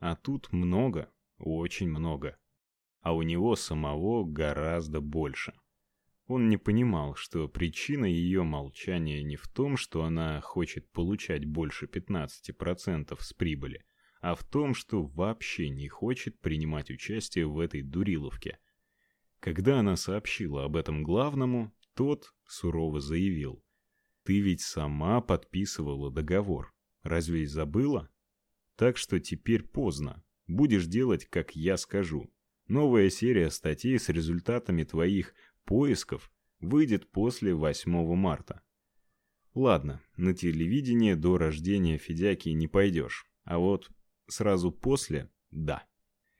А тут много, очень много. А у него самого гораздо больше. Он не понимал, что причина ее молчания не в том, что она хочет получать больше 15% с прибыли, а в том, что вообще не хочет принимать участие в этой дуриловке. Когда она сообщила об этом главному, тот сурово заявил: "Ты ведь сама подписывала договор. Разве забыла? Так что теперь поздно. Будешь делать, как я скажу. Новая серия статей с результатами твоих поисков выйдет после 8 марта. Ладно, на телевидение до рождения Федяки не пойдешь, а вот сразу после – да.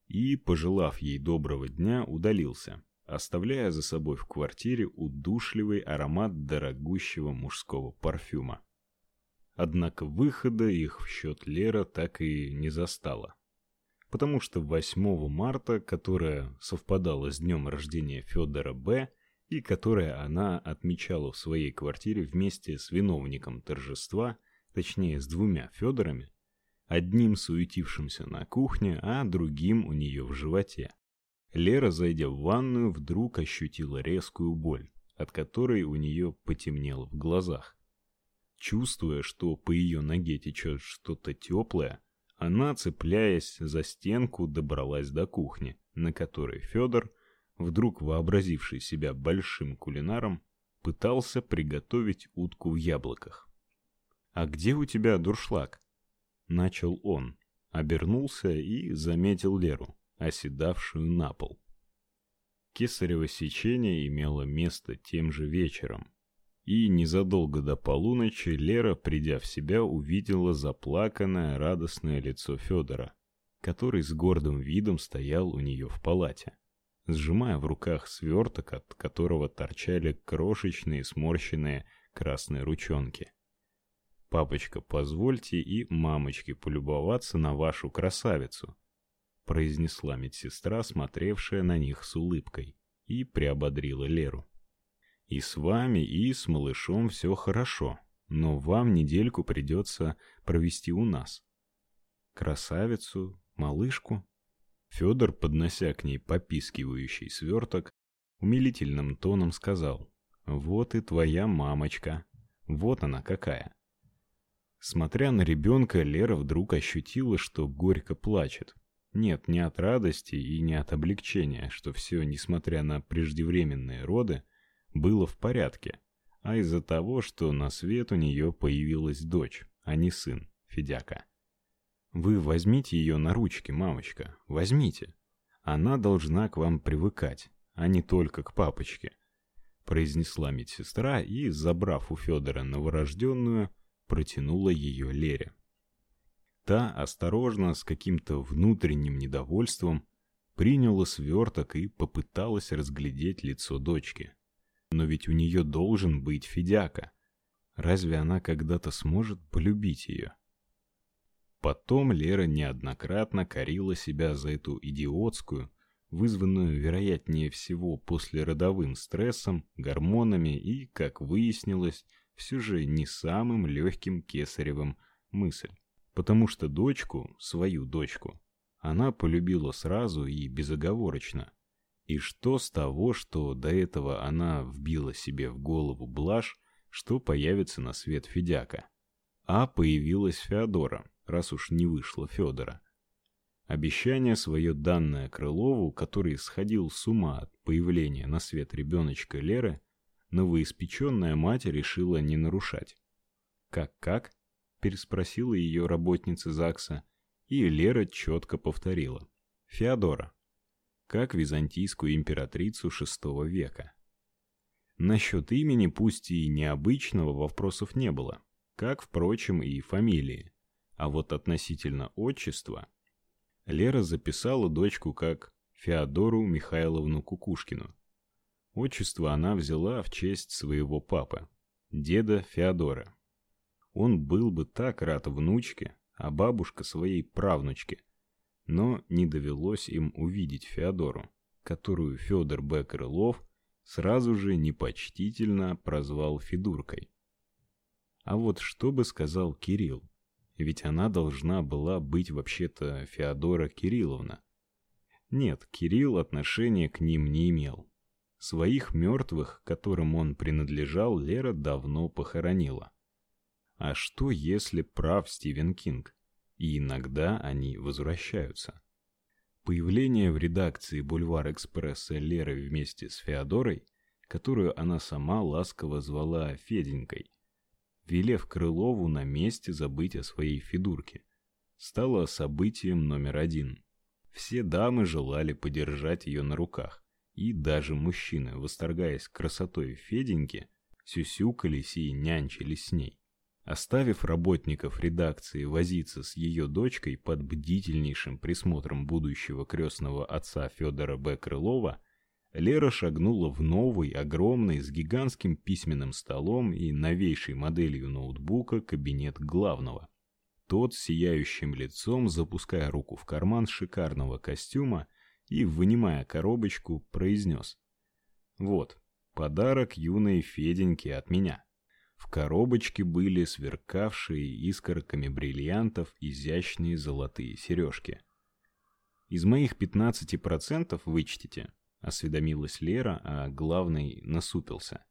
И, пожелав ей доброго дня, удалился, оставляя за собой в квартире удушливый аромат дорогущего мужского парфюма. Однако выхода их в счет Лера так и не застала потому что 8 марта, которое совпадало с днем рождения Федора Б., и которое она отмечала в своей квартире вместе с виновником торжества, точнее с двумя Федорами, одним суетившимся на кухне, а другим у нее в животе. Лера, зайдя в ванную, вдруг ощутила резкую боль, от которой у нее потемнело в глазах. Чувствуя, что по ее ноге течет что-то теплое, она, цепляясь за стенку, добралась до кухни, на которой Федор, вдруг вообразивший себя большим кулинаром, пытался приготовить утку в яблоках. «А где у тебя дуршлаг?» Начал он, обернулся и заметил Леру, оседавшую на пол. Кесарево сечение имело место тем же вечером, и незадолго до полуночи Лера, придя в себя, увидела заплаканное, радостное лицо Федора, который с гордым видом стоял у нее в палате, сжимая в руках сверток, от которого торчали крошечные сморщенные красные ручонки. Папочка, позвольте и мамочке полюбоваться на вашу красавицу, произнесла медсестра, смотревшая на них с улыбкой, и приободрила Леру. И с вами, и с малышом все хорошо, но вам недельку придется провести у нас. Красавицу, малышку. Федор, поднося к ней попискивающий сверток, умилительным тоном сказал: "Вот и твоя мамочка. Вот она какая". Смотря на ребенка, Лера вдруг ощутила, что горько плачет. Нет, не от радости и не от облегчения, что все, несмотря на преждевременные роды, было в порядке, а из-за того, что на свет у нее появилась дочь, а не сын, Федяка. Вы возьмите ее на ручки, мамочка, возьмите. Она должна к вам привыкать, а не только к папочке, произнесла медсестра и, забрав у Федора новорожденную, протянула ее Лере. Та осторожно, с каким-то внутренним недовольством, приняла сверток и попыталась разглядеть лицо дочки. Но ведь у нее должен быть Федяка. Разве она когда-то сможет полюбить ее? Потом Лера неоднократно корила себя за эту идиотскую, вызванную, вероятнее всего, послеродовым стрессом, гормонами и, как выяснилось, все же не самым легким кесаревым мысль. Потому что дочку, свою дочку, она полюбила сразу и безоговорочно. И что с того, что до этого она вбила себе в голову блажь, что появится на свет Федяка? А появилась Феодора, раз уж не вышло Федора. Обещание свое данное Крылову, который сходил с ума от появления на свет ребеночка Леры, новоиспеченная мать решила не нарушать. «Как-как?» – переспросила ее работница ЗАГСа, и Лера четко повторила. «Феодора» как византийскую императрицу VI века. Насчет имени, пусть и необычного, вопросов не было, как, впрочем, и фамилии. А вот относительно отчества Лера записала дочку как Феодору Михайловну Кукушкину. Отчество она взяла в честь своего папы, деда Феодора. Он был бы так рад внучке, а бабушка своей правнучке, но не довелось им увидеть Феодору, которую Федор Б. Крылов сразу же непочтительно прозвал Федуркой. А вот что бы сказал Кирилл? ведь она должна была быть вообще-то Феодора Кирилловна. Нет, Кирилл отношения к ним не имел. Своих мертвых, которым он принадлежал, Лера давно похоронила. А что, если прав Стивен Кинг? И иногда они возвращаются. Появление в редакции Бульвар Экспресса Леры вместе с Феодорой, которую она сама ласково звала Феденькой, велев Крылову на месте забыть о своей фидурке, стало событием номер один. Все дамы желали подержать ее на руках, и даже мужчины, восторгаясь красотой Феденьки, сюсюкались и нянчились с ней. Оставив работников редакции возиться с ее дочкой под бдительнейшим присмотром будущего крестного отца Федора Б. Крылова, Лера шагнула в новый, огромный, с гигантским письменным столом и новейшей моделью ноутбука кабинет главного. Тот сияющим лицом, запуская руку в карман шикарного костюма и, вынимая коробочку, произнес. «Вот, подарок юной Феденьке от меня». В коробочке были сверкавшие искорками бриллиантов изящные золотые сережки. Из моих 15% вычтите, осведомилась Лера, а главный насупился.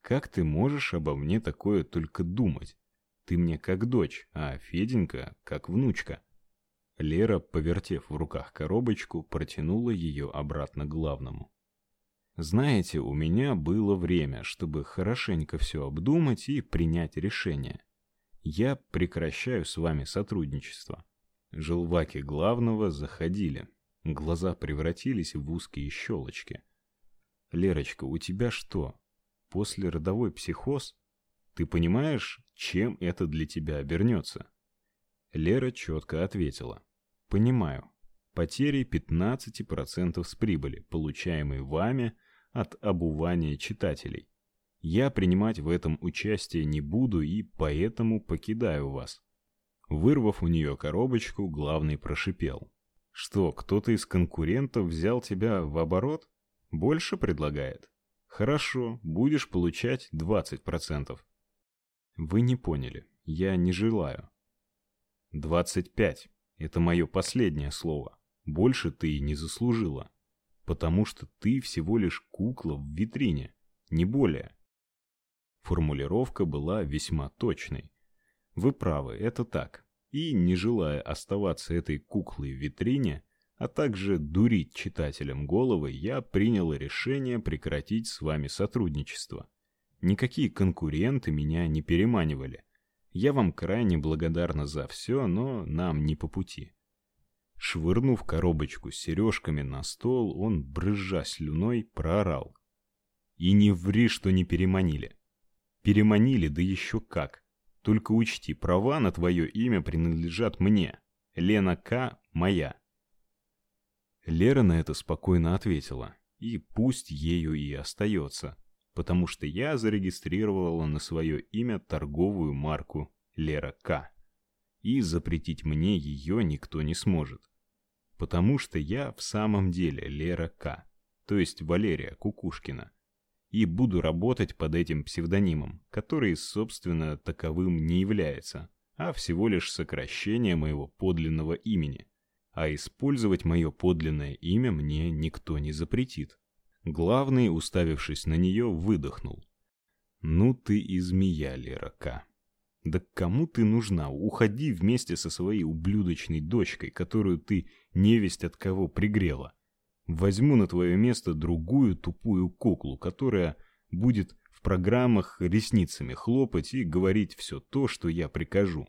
Как ты можешь обо мне такое только думать? Ты мне как дочь, а Феденька как внучка. Лера, повертев в руках коробочку, протянула ее обратно главному. Знаете, у меня было время, чтобы хорошенько все обдумать и принять решение. Я прекращаю с вами сотрудничество. Желваки главного заходили. Глаза превратились в узкие щелочки. Лерочка, у тебя что? После родовой психоз? Ты понимаешь, чем это для тебя обернется? Лера четко ответила: "Понимаю. Потери 15% с прибыли, получаемой вами от обувания читателей. Я принимать в этом участие не буду и поэтому покидаю вас. Вырвав у нее коробочку, главный прошипел: "Что, кто-то из конкурентов взял тебя в оборот? Больше предлагает? Хорошо, будешь получать 20%. Вы не поняли. Я не желаю. 25 это мое последнее слово. Больше ты не заслужила потому что ты всего лишь кукла в витрине, не более. Формулировка была весьма точной. Вы правы, это так. И не желая оставаться этой куклой в витрине, а также дурить читателям головы, я принял решение прекратить с вами сотрудничество. Никакие конкуренты меня не переманивали. Я вам крайне благодарна за все, но нам не по пути. Швырнув коробочку с сережками на стол, он, брызжа слюной, проорал. «И не ври, что не переманили. Переманили, да еще как. Только учти, права на твое имя принадлежат мне. Лена К. моя». Лера на это спокойно ответила. И пусть ею и остается, потому что я зарегистрировала на свое имя торговую марку Лера К. И запретить мне ее никто не сможет потому что я в самом деле Лера К, то есть Валерия Кукушкина, и буду работать под этим псевдонимом, который, собственно, таковым не является, а всего лишь сокращение моего подлинного имени. А использовать мое подлинное имя мне никто не запретит. Главный, уставившись на нее, выдохнул. «Ну ты и змея, Лера К. Да кому ты нужна? Уходи вместе со своей ублюдочной дочкой, которую ты невесть от кого пригрела. Возьму на твое место другую тупую куклу, которая будет в программах ресницами хлопать и говорить все то, что я прикажу.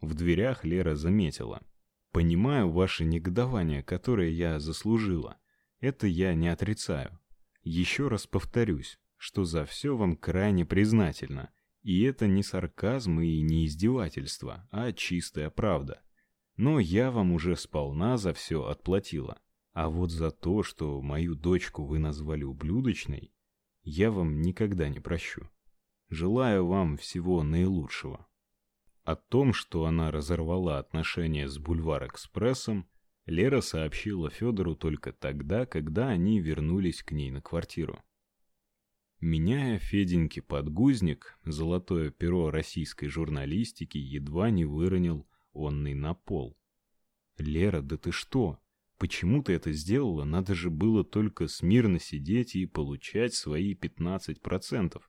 В дверях Лера заметила: "Понимаю ваше негодование, которое я заслужила. Это я не отрицаю. Еще раз повторюсь, что за все вам крайне признательна и это не сарказм и не издевательство, а чистая правда. Но я вам уже сполна за все отплатила. А вот за то, что мою дочку вы назвали ублюдочной, я вам никогда не прощу. Желаю вам всего наилучшего. О том, что она разорвала отношения с Бульвар-экспрессом, Лера сообщила Федору только тогда, когда они вернулись к ней на квартиру. Меняя Феденьке подгузник, золотое перо российской журналистики едва не выронил онный на пол. «Лера, да ты что? Почему ты это сделала? Надо же было только смирно сидеть и получать свои 15%.